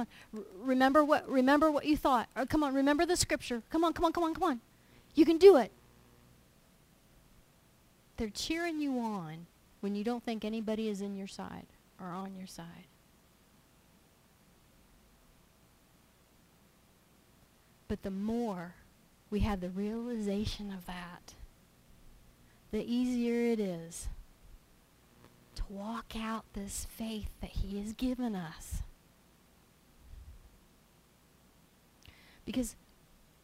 on. R- remember what remember what you thought. Or come on, remember the scripture. Come on, come on, come on, come on. You can do it. They're cheering you on when you don't think anybody is in your side or on your side. But the more we have the realization of that, the easier it is to walk out this faith that he has given us. Because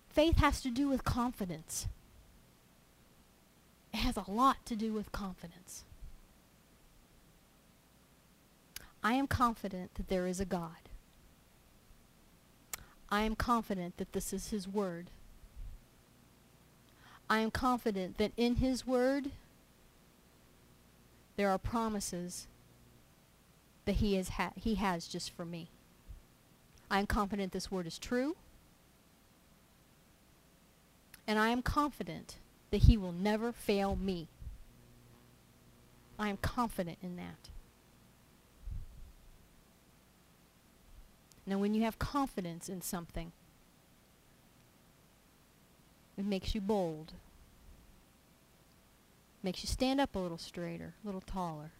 faith has to do with confidence. It has a lot to do with confidence. I am confident that there is a God. I am confident that this is his word. I am confident that in his word there are promises that he has, ha- he has just for me. I am confident this word is true. And I am confident that he will never fail me. I am confident in that. Now, when you have confidence in something, it makes you bold. Makes you stand up a little straighter, a little taller.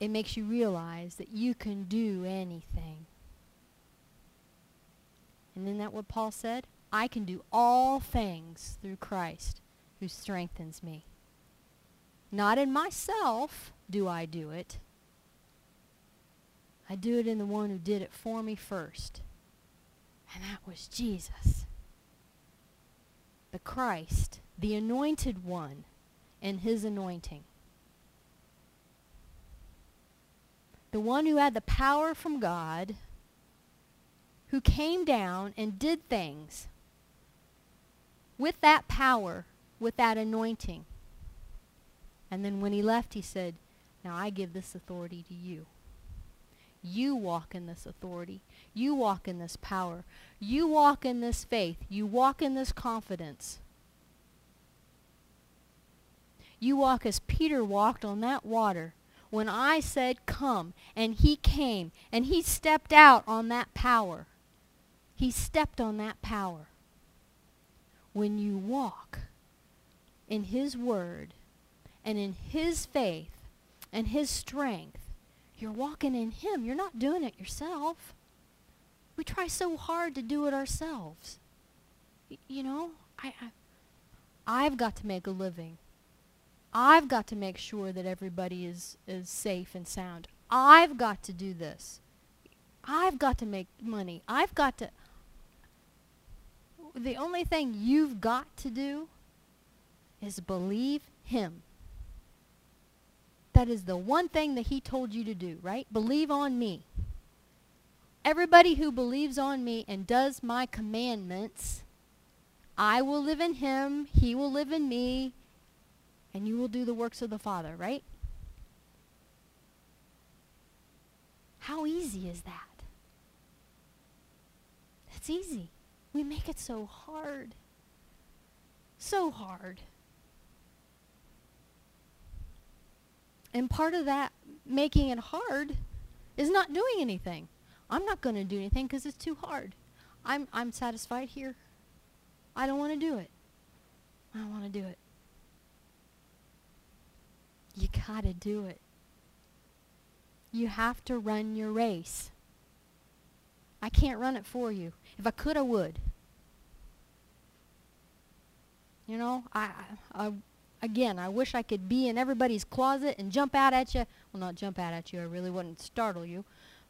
It makes you realize that you can do anything. And isn't that what Paul said? I can do all things through Christ who strengthens me. Not in myself do I do it. I do it in the one who did it for me first. And that was Jesus. The Christ, the anointed one, and his anointing. The one who had the power from God, who came down and did things with that power, with that anointing. And then when he left, he said, Now I give this authority to you. You walk in this authority. You walk in this power. You walk in this faith. You walk in this confidence. You walk as Peter walked on that water when I said, Come, and he came, and he stepped out on that power. He stepped on that power. When you walk in his word and in his faith and his strength, you're walking in him. You're not doing it yourself. We try so hard to do it ourselves. Y- you know, I, I I've got to make a living. I've got to make sure that everybody is, is safe and sound. I've got to do this. I've got to make money. I've got to. The only thing you've got to do is believe Him. That is the one thing that He told you to do, right? Believe on me. Everybody who believes on me and does my commandments, I will live in him, he will live in me, and you will do the works of the Father, right? How easy is that? It's easy. We make it so hard. So hard. And part of that making it hard is not doing anything. I'm not going to do anything because it's too hard. I'm, I'm satisfied here. I don't want to do it. I don't want to do it. You got to do it. You have to run your race. I can't run it for you. If I could, I would. You know, I, I, again, I wish I could be in everybody's closet and jump out at you. Well, not jump out at you. I really wouldn't startle you.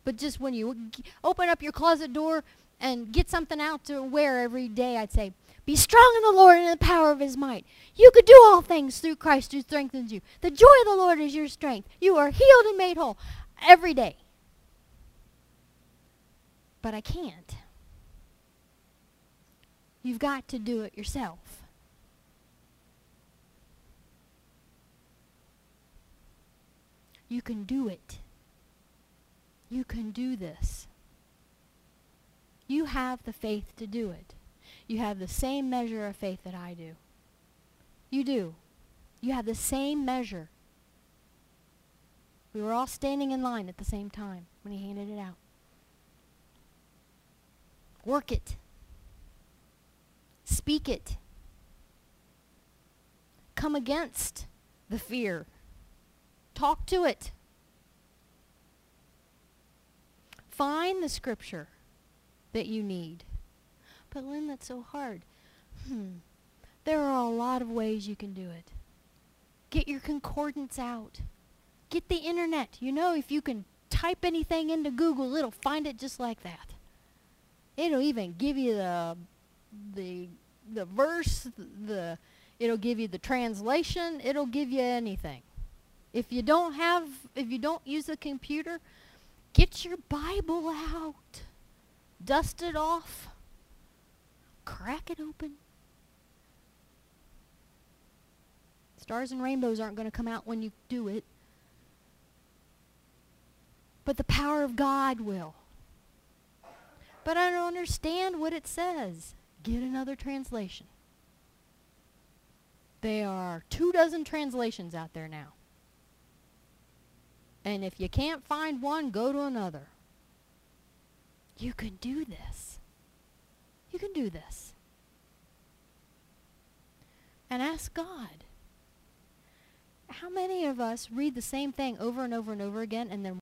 But just when you open up your closet door and get something out to wear every day, I'd say, be strong in the Lord and in the power of his might. You could do all things through Christ who strengthens you. The joy of the Lord is your strength. You are healed and made whole every day. But I can't. You've got to do it yourself. You can do it. You can do this. You have the faith to do it. You have the same measure of faith that I do. You do. You have the same measure. We were all standing in line at the same time when he handed it out. Work it. Speak it. Come against the fear. Talk to it. Find the scripture that you need. But Lynn, that's so hard. Hmm. There are a lot of ways you can do it. Get your concordance out. Get the internet. You know, if you can type anything into Google, it'll find it just like that. It'll even give you the the the verse, the it'll give you the translation, it'll give you anything. If you don't have if you don't use a computer, get your Bible out. Dust it off. Crack it open. Stars and rainbows aren't going to come out when you do it. But the power of God will. But I don't understand what it says. Get another translation. There are two dozen translations out there now. And if you can't find one, go to another. You can do this. You can do this. And ask God. How many of us read the same thing over and over and over again and then